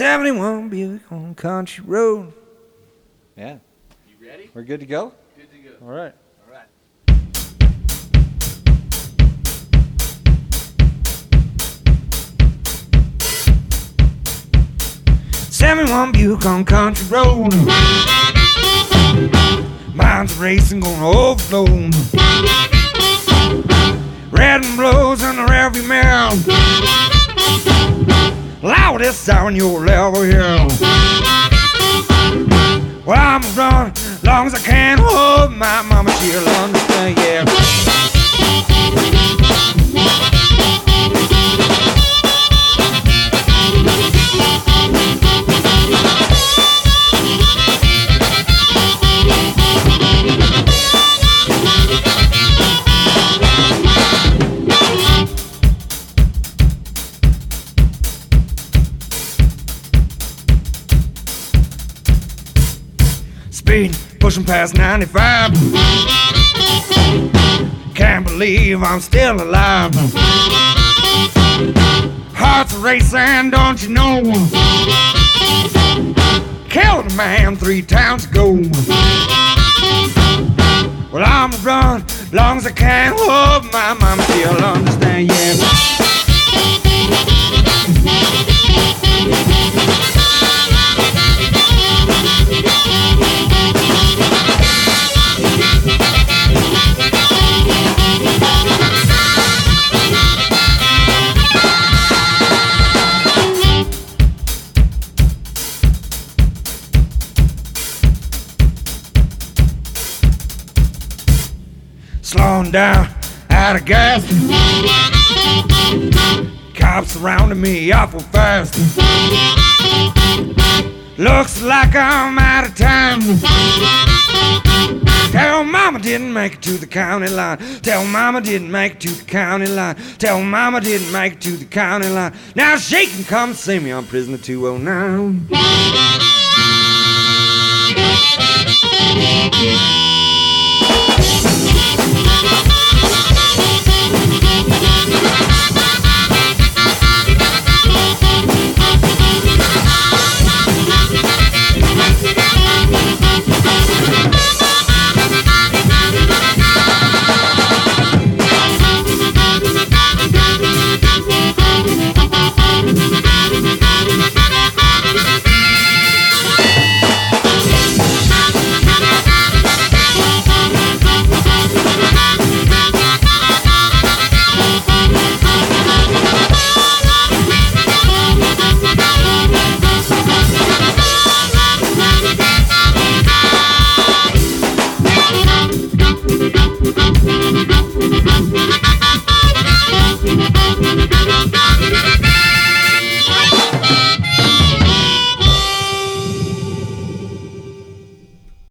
71 Buick on Country Road. Yeah. You ready? We're good to go? Good to go. All right. All right. Seventy-one Buick on Country Road. Mine's racing, gonna overflow. Red and blows in the rearview mirror. Loudest sound you'll ever hear. Well, I'm run long as I can. Oh, my mama, she'll Speed pushing past 95. Can't believe I'm still alive. Hearts racing, don't you know? Killed a man three times ago. Well, I'm run long as I can. Oh, my mama still Slowing down out of gas. Cops surrounding me awful fast. Looks like I'm out of time. Tell mama didn't make it to the county line. Tell mama didn't make it to the county line. Tell mama didn't make it to the county line. Now she can come see me on prisoner 209.